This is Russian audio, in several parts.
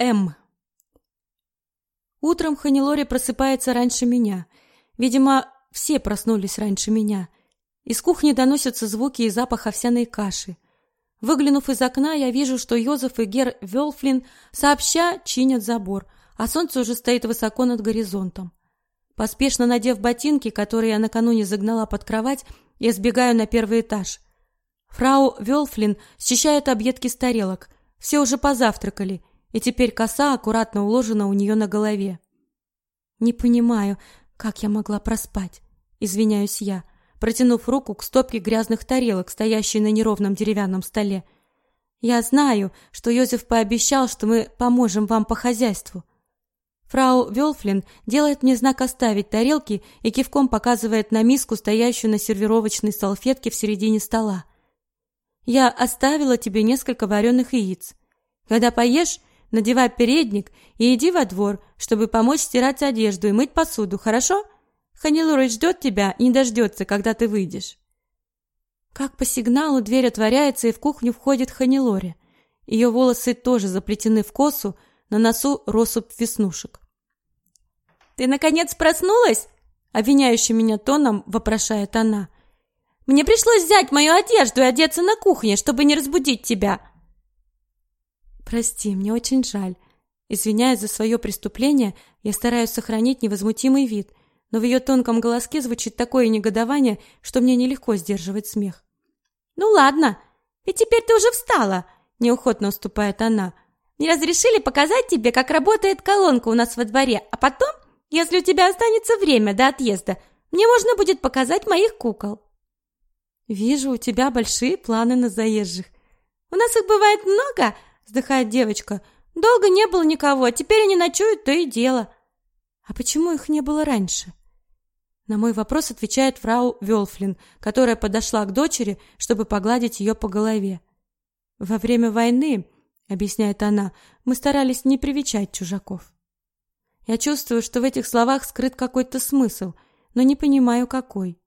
М. Утром Ханилори просыпается раньше меня. Видимо, все проснулись раньше меня. Из кухни доносятся звуки и запах овсяной каши. Выглянув из окна, я вижу, что Йозеф и Гер Велфлин сообща чинят забор, а солнце уже стоит высоко над горизонтом. Поспешно надев ботинки, которые я накануне загнала под кровать, я сбегаю на первый этаж. Фрау Велфлин счищает объедки с тарелок. Все уже позавтракали, и теперь коса аккуратно уложена у нее на голове. Не понимаю, как я могла проспать, извиняюсь я протянув руку к стопке грязных тарелок, стоящей на неровном деревянном столе. Я знаю, что Йозеф пообещал, что мы поможем вам по хозяйству. Фрау Велфлин делает мне знак оставить тарелки и кивком показывает на миску, стоящую на сервировочной салфетке в середине стола. Я оставила тебе несколько вареных яиц. Когда поешь, надевай передник и иди во двор, чтобы помочь стирать одежду и мыть посуду, хорошо? Ханилурой ждет тебя и не дождется, когда ты выйдешь. Как по сигналу дверь отворяется, и в кухню входит Ханилори. Ее волосы тоже заплетены в косу, на носу россыпь веснушек. «Ты, наконец, проснулась?» — обвиняющим меня тоном вопрошает она. «Мне пришлось взять мою одежду и одеться на кухне, чтобы не разбудить тебя». «Прости, мне очень жаль. Извиняясь за свое преступление, я стараюсь сохранить невозмутимый вид, но в ее тонком голоске звучит такое негодование, что мне нелегко сдерживать смех. «Ну ладно, ведь теперь ты уже встала!» – неохотно уступает она. «Мне разрешили показать тебе, как работает колонка у нас во дворе, а потом, если у тебя останется время до отъезда, мне можно будет показать моих кукол». «Вижу, у тебя большие планы на заезжих». «У нас их бывает много», – вздыхает девочка. «Долго не было никого, а теперь они ночуют, то и дело». «А почему их не было раньше?» На мой вопрос отвечает фрау Велфлин, которая подошла к дочери, чтобы погладить ее по голове. Во время войны, объясняет она, мы старались не привечать чужаков. Я чувствую, что в этих словах скрыт какой-то смысл, но не понимаю какой.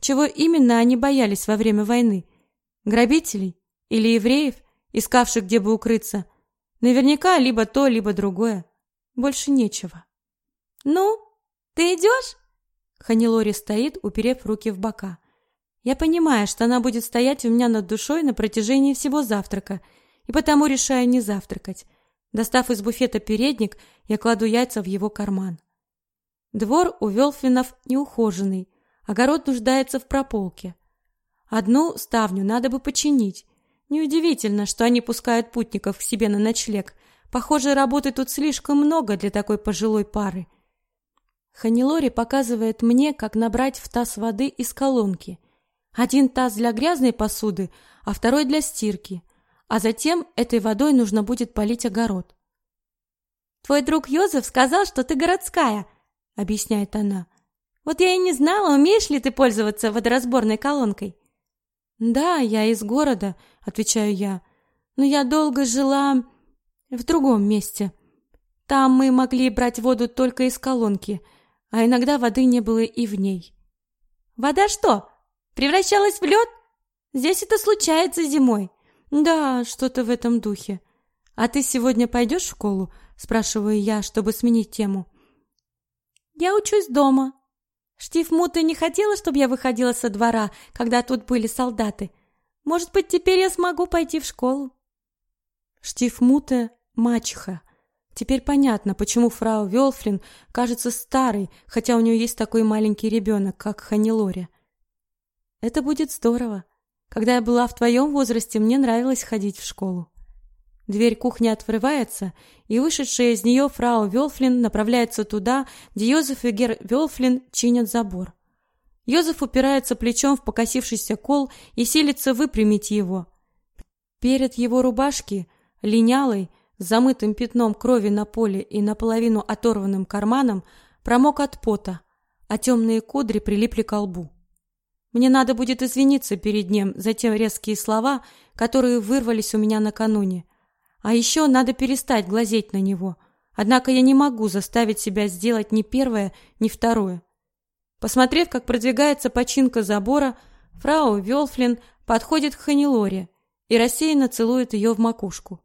Чего именно они боялись во время войны? Грабителей или евреев, искавших где бы укрыться? Наверняка либо то, либо другое. Больше нечего. Ну, ты идешь? Ханилори стоит, уперев руки в бока. Я понимаю, что она будет стоять у меня над душой на протяжении всего завтрака, и потому решаю не завтракать. Достав из буфета передник, я кладу яйца в его карман. Двор у Велфинов неухоженный, огород нуждается в прополке. Одну ставню надо бы починить. Неудивительно, что они пускают путников к себе на ночлег. Похоже, работы тут слишком много для такой пожилой пары. Ханилори показывает мне, как набрать в таз воды из колонки. Один таз для грязной посуды, а второй для стирки. А затем этой водой нужно будет полить огород. Твой друг Йозеф сказал, что ты городская, объясняет она. Вот я и не знала, умеешь ли ты пользоваться водоразборной колонкой. Да, я из города, отвечаю я. Но я долго жила в другом месте. Там мы могли брать воду только из колонки а иногда воды не было и в ней. Вода что, превращалась в лед? Здесь это случается зимой. Да, что-то в этом духе. А ты сегодня пойдешь в школу? спрашиваю я, чтобы сменить тему. Я учусь дома. Штифмута не хотела, чтобы я выходила со двора, когда тут были солдаты. Может быть, теперь я смогу пойти в школу. Штифмута мачеха, Теперь понятно, почему фрау Велфрин кажется старой, хотя у нее есть такой маленький ребенок, как Ханилори. Это будет здорово. Когда я была в твоем возрасте, мне нравилось ходить в школу. Дверь кухни открывается, и вышедшая из нее фрау Велфлин направляется туда, где Йозеф и Гер Велфлин чинят забор. Йозеф упирается плечом в покосившийся кол и силится выпрямить его. Перед его рубашки, линялой, замытым пятном крови на поле и наполовину оторванным карманом, промок от пота, а темные кудри прилипли к лбу. Мне надо будет извиниться перед ним за те резкие слова, которые вырвались у меня накануне. А еще надо перестать глазеть на него. Однако я не могу заставить себя сделать ни первое, ни второе. Посмотрев, как продвигается починка забора, фрау Велфлин подходит к Ханилоре и рассеянно целует ее в макушку.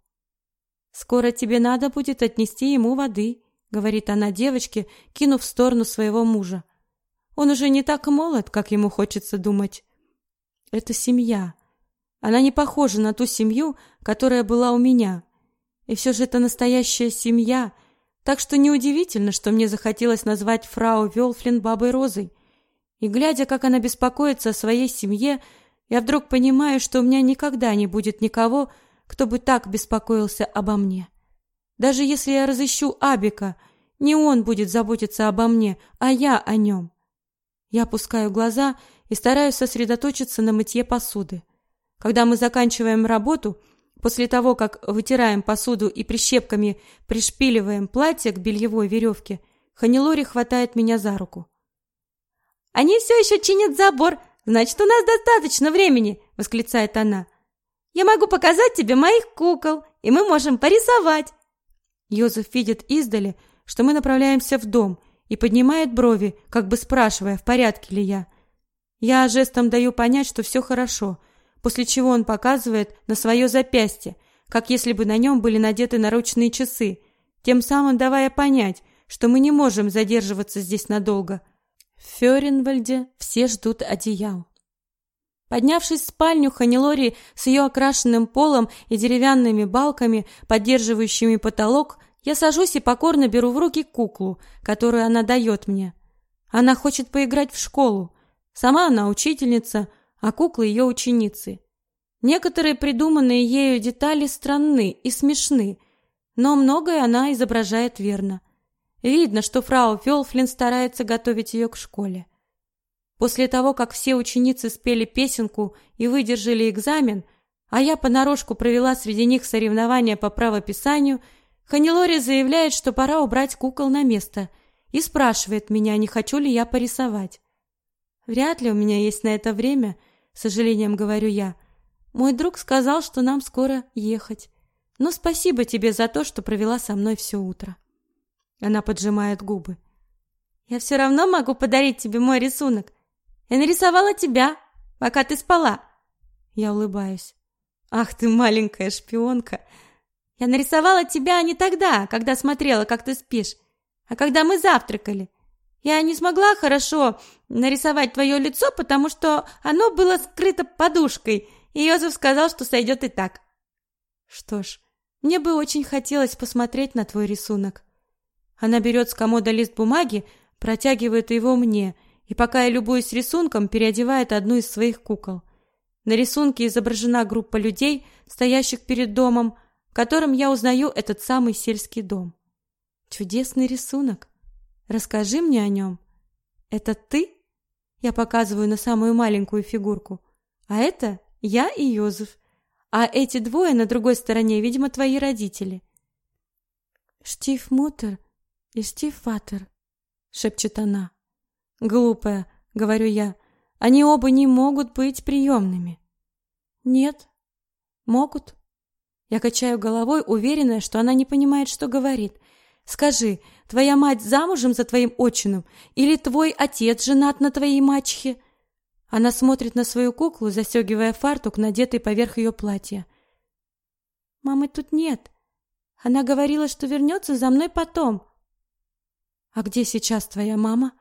Скоро тебе надо будет отнести ему воды, говорит она девочке, кинув в сторону своего мужа. Он уже не так молод, как ему хочется думать. Это семья. Она не похожа на ту семью, которая была у меня. И все же это настоящая семья, так что неудивительно, что мне захотелось назвать фрау Вёлфлин бабой Розой. И глядя, как она беспокоится о своей семье, я вдруг понимаю, что у меня никогда не будет никого, кто бы так беспокоился обо мне. Даже если я разыщу Абика, не он будет заботиться обо мне, а я о нем. Я опускаю глаза и стараюсь сосредоточиться на мытье посуды. Когда мы заканчиваем работу, после того, как вытираем посуду и прищепками пришпиливаем платье к бельевой веревке, Ханилори хватает меня за руку. «Они все еще чинят забор, значит, у нас достаточно времени!» — восклицает она. «Я могу показать тебе моих кукол, и мы можем порисовать!» Йозеф видит издали, что мы направляемся в дом, и поднимает брови, как бы спрашивая, в порядке ли я. Я жестом даю понять, что все хорошо, после чего он показывает на свое запястье, как если бы на нем были надеты наручные часы, тем самым давая понять, что мы не можем задерживаться здесь надолго. В Фёренвальде все ждут одеял. Поднявшись в спальню Ханилори с ее окрашенным полом и деревянными балками, поддерживающими потолок, я сажусь и покорно беру в руки куклу, которую она дает мне. Она хочет поиграть в школу. Сама она учительница, а куклы ее ученицы. Некоторые придуманные ею детали странны и смешны, но многое она изображает верно. Видно, что фрау Фёлфлин старается готовить ее к школе. После того, как все ученицы спели песенку и выдержали экзамен, а я понарошку провела среди них соревнования по правописанию – Ханилори заявляет, что пора убрать кукол на место и спрашивает меня, не хочу ли я порисовать. Вряд ли у меня есть на это время, с сожалением говорю я. Мой друг сказал, что нам скоро ехать. Но спасибо тебе за то, что провела со мной все утро. Она поджимает губы. Я все равно могу подарить тебе мой рисунок. Я нарисовала тебя, пока ты спала. Я улыбаюсь. Ах ты маленькая шпионка. Я нарисовала тебя не тогда, когда смотрела, как ты спишь, а когда мы завтракали. Я не смогла хорошо нарисовать твое лицо, потому что оно было скрыто подушкой, и Йозеф сказал, что сойдет и так. Что ж, мне бы очень хотелось посмотреть на твой рисунок. Она берет с комода лист бумаги, протягивает его мне, и пока я любуюсь рисунком, переодевает одну из своих кукол. На рисунке изображена группа людей, стоящих перед домом, котором я узнаю этот самый сельский дом. Чудесный рисунок. Расскажи мне о нем. Это ты? Я показываю на самую маленькую фигурку. А это я и Йозеф. А эти двое на другой стороне, видимо, твои родители. Штиф Мутер и Штиф Фатер, шепчет она. Глупая, говорю я. Они оба не могут быть приемными. Нет, могут. Я качаю головой, уверенная, что она не понимает, что говорит. Скажи, твоя мать замужем за твоим отчимом или твой отец женат на твоей мачехе? Она смотрит на свою куклу, застегивая фартук, надетый поверх ее платья. Мамы тут нет. Она говорила, что вернется за мной потом. А где сейчас твоя мама?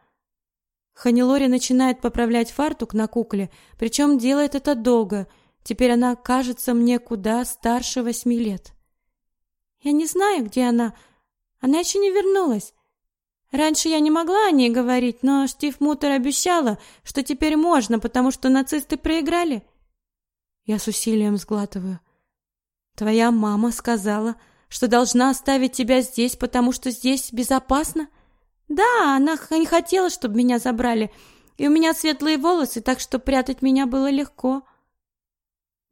Ханилори начинает поправлять фартук на кукле, причем делает это долго — Теперь она кажется мне куда старше восьми лет. Я не знаю, где она. Она еще не вернулась. Раньше я не могла о ней говорить, но Штиф Мутер обещала, что теперь можно, потому что нацисты проиграли. Я с усилием сглатываю. Твоя мама сказала, что должна оставить тебя здесь, потому что здесь безопасно? Да, она не хотела, чтобы меня забрали, и у меня светлые волосы, так что прятать меня было легко.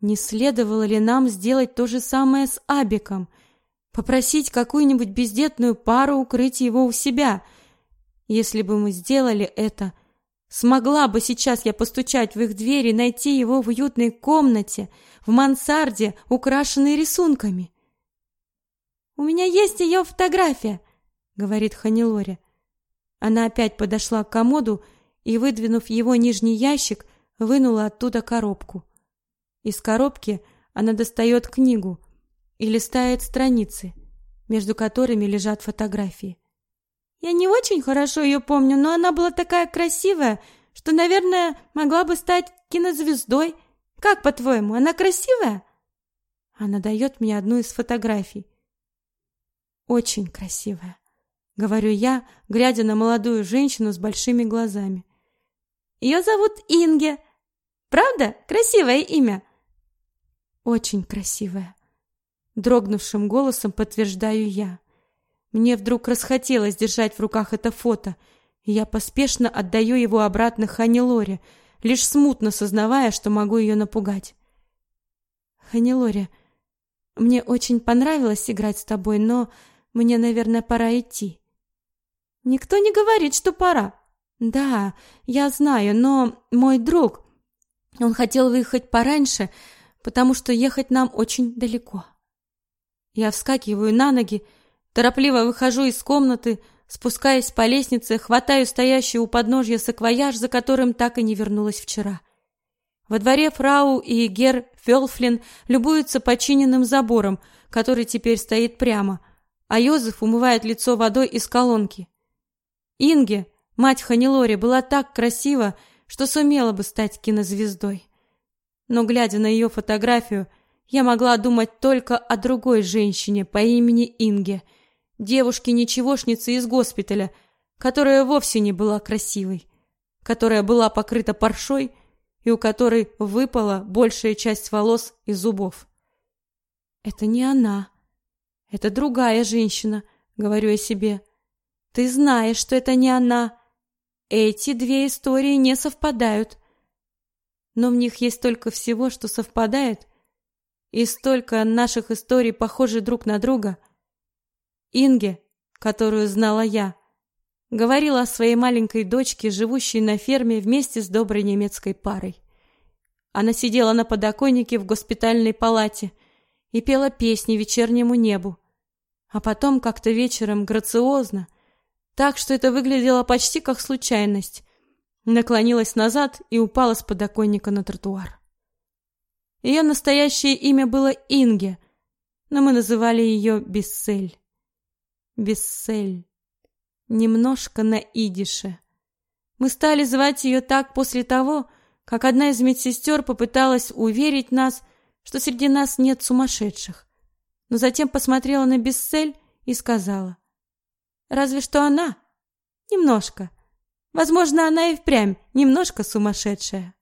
Не следовало ли нам сделать то же самое с Абиком? Попросить какую-нибудь бездетную пару укрыть его у себя? Если бы мы сделали это, смогла бы сейчас я постучать в их дверь и найти его в уютной комнате, в мансарде, украшенной рисунками. «У меня есть ее фотография», — говорит Ханилори. Она опять подошла к комоду и, выдвинув его нижний ящик, вынула оттуда коробку. Из коробки она достает книгу, и листает страницы, между которыми лежат фотографии. Я не очень хорошо ее помню, но она была такая красивая, что, наверное, могла бы стать кинозвездой. Как, по-твоему, она красивая? Она дает мне одну из фотографий. Очень красивая, говорю я, глядя на молодую женщину с большими глазами. Ее зовут Инге. Правда? Красивое имя. Очень красивая. Дрогнувшим голосом подтверждаю я. Мне вдруг расхотелось держать в руках это фото, и я поспешно отдаю его обратно Ханилоре, лишь смутно сознавая, что могу ее напугать. Ханилоре, мне очень понравилось играть с тобой, но мне, наверное, пора идти. Никто не говорит, что пора. Да, я знаю, но мой друг, он хотел выехать пораньше, потому что ехать нам очень далеко. Я вскакиваю на ноги, торопливо выхожу из комнаты, спускаясь по лестнице, хватаю стоящий у подножья саквояж, за которым так и не вернулась вчера. Во дворе фрау и гер Фелфлин любуются починенным забором, который теперь стоит прямо, а Йозеф умывает лицо водой из колонки. Инге, мать Ханилори, была так красива, что сумела бы стать кинозвездой. Но глядя на ее фотографию, я могла думать только о другой женщине по имени Инге, девушке-ничегошнице из госпиталя, которая вовсе не была красивой, которая была покрыта паршой и у которой выпала большая часть волос и зубов. Это не она. Это другая женщина, говорю я себе. Ты знаешь, что это не она. Эти две истории не совпадают. Но в них есть только всего, что совпадает, и столько наших историй похожи друг на друга. Инге, которую знала я, говорила о своей маленькой дочке, живущей на ферме вместе с доброй немецкой парой. Она сидела на подоконнике в госпитальной палате и пела песни вечернему небу. А потом как-то вечером грациозно, так что это выглядело почти как случайность, наклонилась назад и упала с подоконника на тротуар. Ее настоящее имя было Инге, но мы называли ее Бессель. Бессель. Немножко на идише. Мы стали звать ее так после того, как одна из медсестер попыталась уверить нас, что среди нас нет сумасшедших. Но затем посмотрела на Бессель и сказала: "Разве что она? Немножко. Возможно, она и впрямь немножко сумасшедшая".